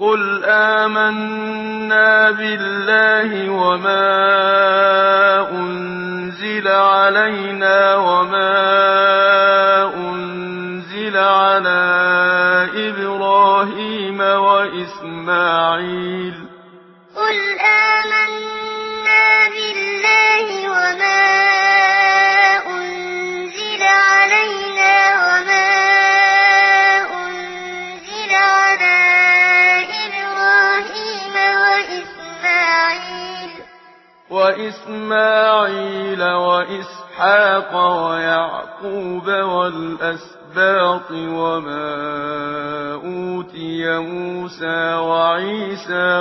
قل آمنا بالله وما أنزل علينا وما أنزل على إبراهيم وإسماعيل قل آمنا وإسماعيل وإسحاق ويعقوب والأسباط وما أوتي موسى وعيسى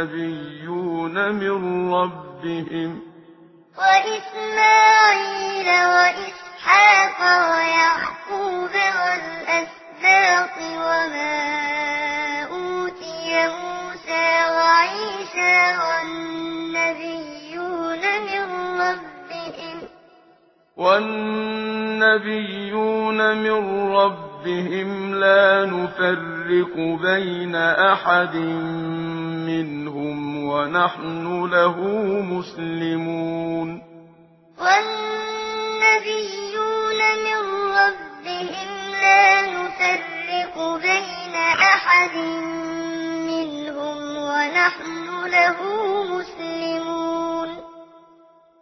والنبيون من ربهم وإسماعيل وإسحاق ويعقوب والنبيون من ربهم لا نفرق بين أحد منهم ونحن له مسلمون والنبيون من ربهم لا نفرق بين أحد منهم ونحن له مسلمون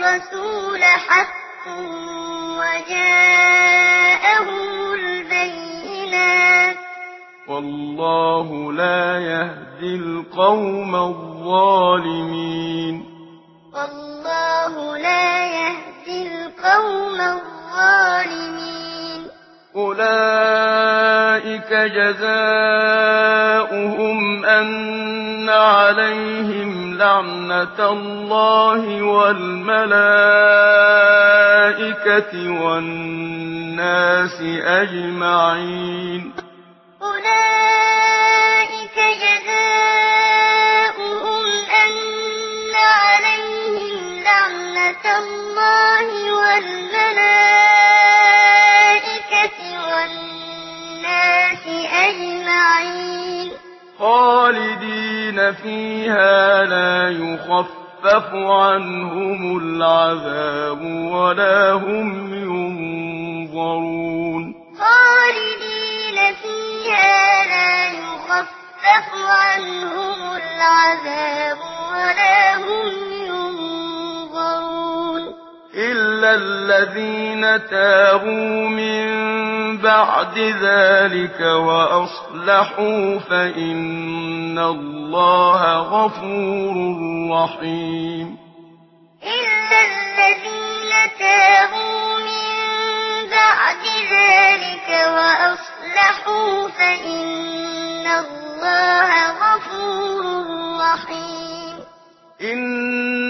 الرسول حق وجاءهم البينات. والله لا يهدي القوم الظالمين. والله لا يهدي القوم الظالمين. أولئك جزاؤهم أن عليهم لعنة الله والملائكة والناس أجمعين فيها لا يخفف عنهم العذاب ولا هم ينظرون. خالدين فيها لا يخفف عنهم العذاب ولا هم ينظرون. إلا الذين تابوا من بعد ذلك وأصلحوا فإن الله غفور رحيم. إلا الذين تابوا من بعد ذلك وأصلحوا فإن الله غفور رحيم. إن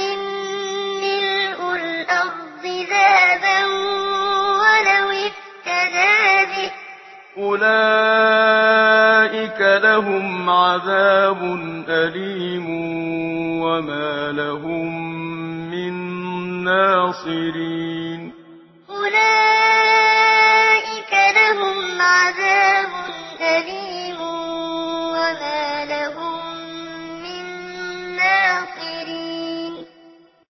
أولئك لهم عذاب أليم وما لهم من ناصرين